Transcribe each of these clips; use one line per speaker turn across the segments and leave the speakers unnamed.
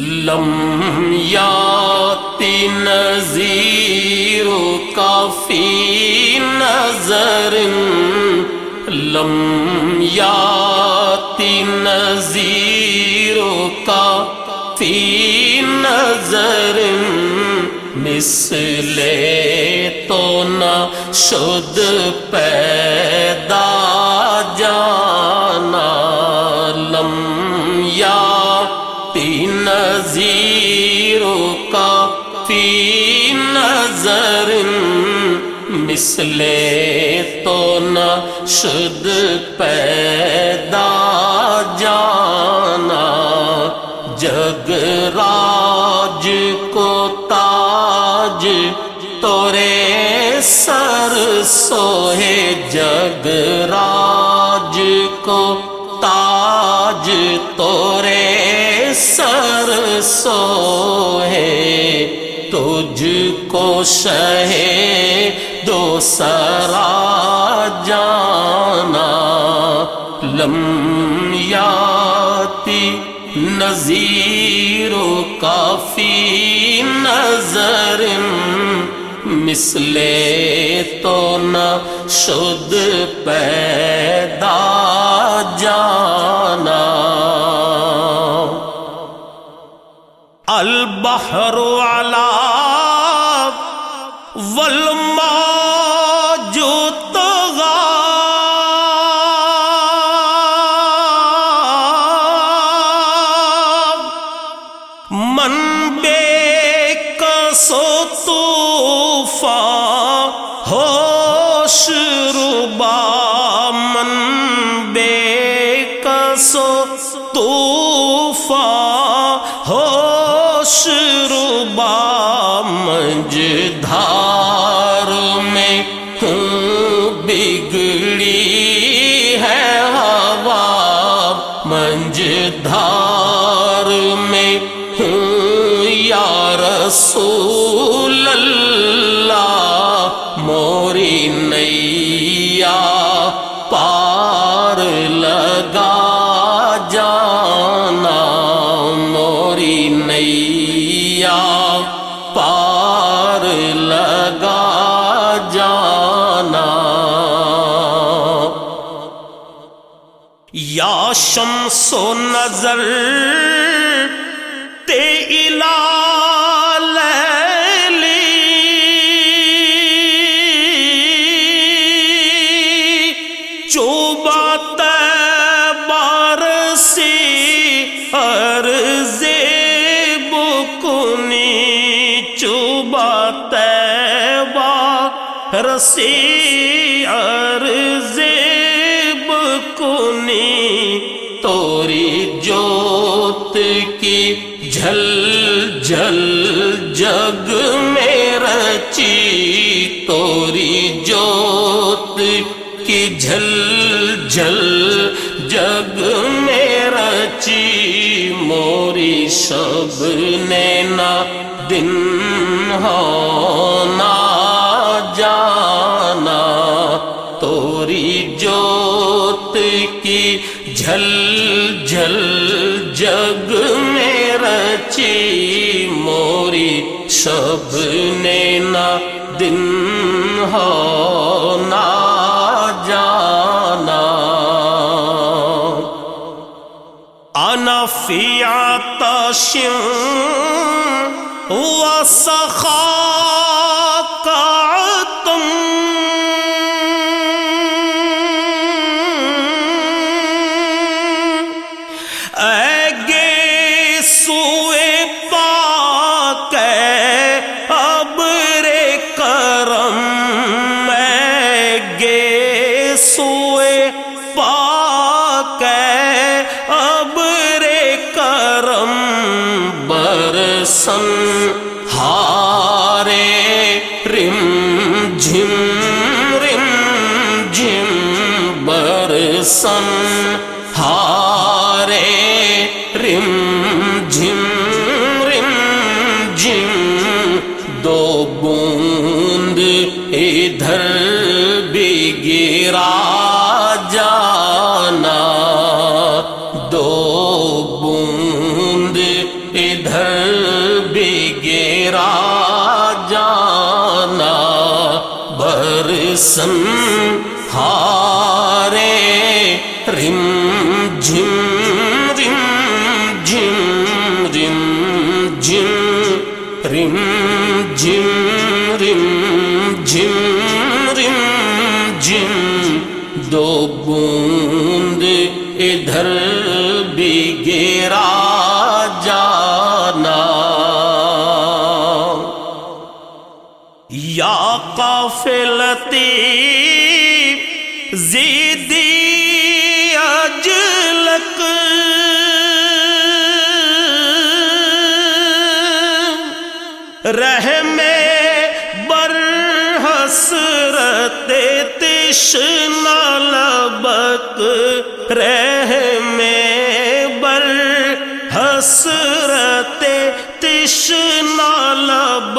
لم یاتی نظیر کافی نظر لم یاتی نظیر کافی نظر مثل تو نہ شد پیدا جانا لم مثل تو نہ شد پیدا جانا، جگ راج کو تاج، تورے سر سوہے جگ راج کو تاج، تورے سر سو ہے تجھ کو شہ دو سرا جانا لم یاتی نظیر کافی نظر مسلے تو نہ شد پیدا جانا البحر منج دھا شمس و نظر تے چوبات بارسی ہر رسی عرض بکنی توری جوت کی جھل جھل جگ میں رچی توری جوت کی جھل جھل جگ میں رچی موری شب نینا دن ہونا موری موری نے نینا دن ہونا جانا۔ آنا فیا تشم وسخا سخا۔ دو بوند ادھر قافلتی زیدی اجلک رہ میں بر حسرت تشنا لبک رہ میں بر حسرت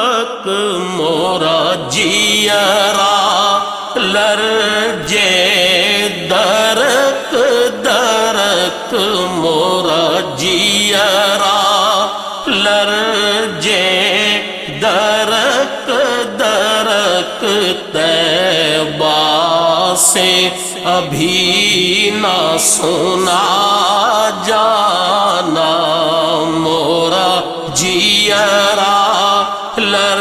لبک مورا جیرا لر جے درک درک مورا جیرا لر جے درک درک تیبا سے ابھی نہ سنا۔ جیرا لر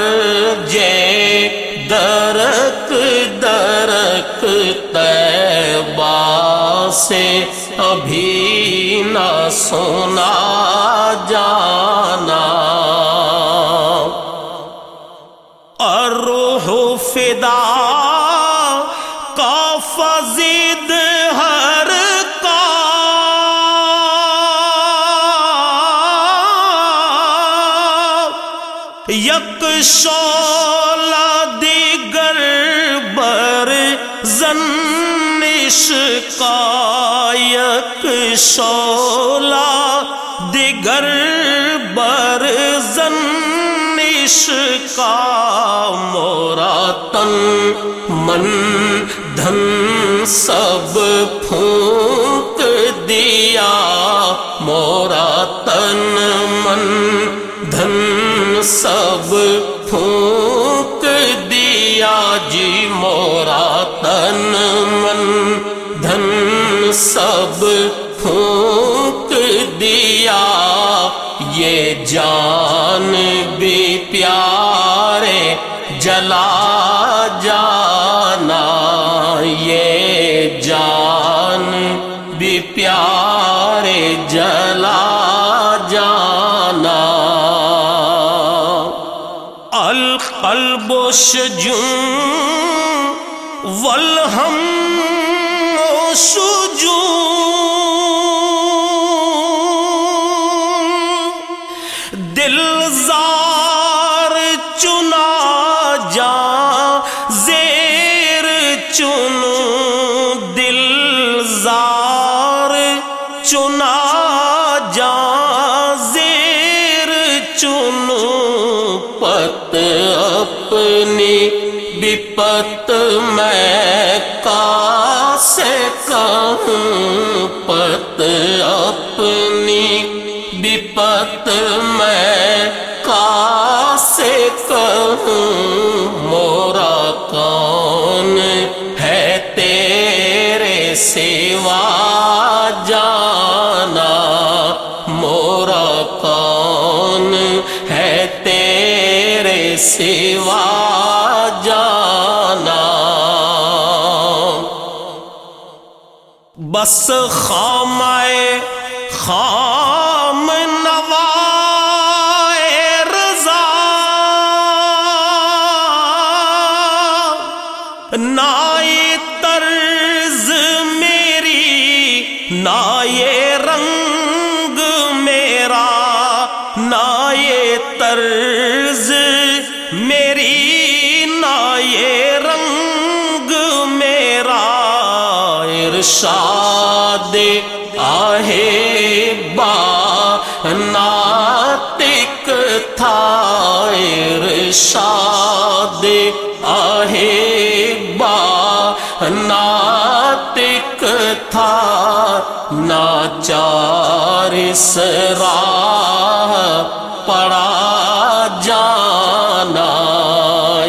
جے درک درک تیبا سے ابھی نہ سنا جانا یک شولا دیگر بر زنش کا یک شولا دیگر بر زنش کا مورا تن من دھن سب پھونک دیا مورا تن من دھن سب پھونک دیا جی مورا تن من دھن سب پھونک دیا۔ یہ جان بھی پیارے جلا جانا۔ یہ جان بھی پیارے والحم بپت میں کا سے کہوں پت نائے طرز میری، نائے رنگ میرا، نائے طرز میری، نائے رنگ میرا۔ ارشاد آہے با ناتک تھا۔ ارشاد تھا، ناچار سراہ پڑا جانا،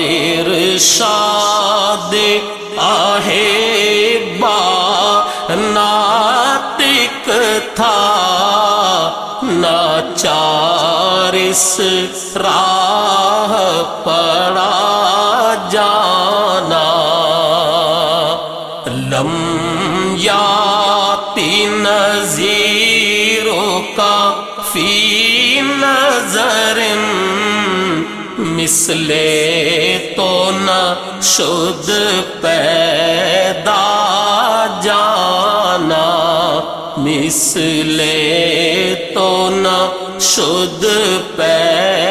ارشاد آہے با ناتک تھا، ناچار اس راہ پڑا جانا۔ لم نظیروں کا فی نظر مسلے تو نہ شد پیدا جانا مسلے تو نہ شد پیدا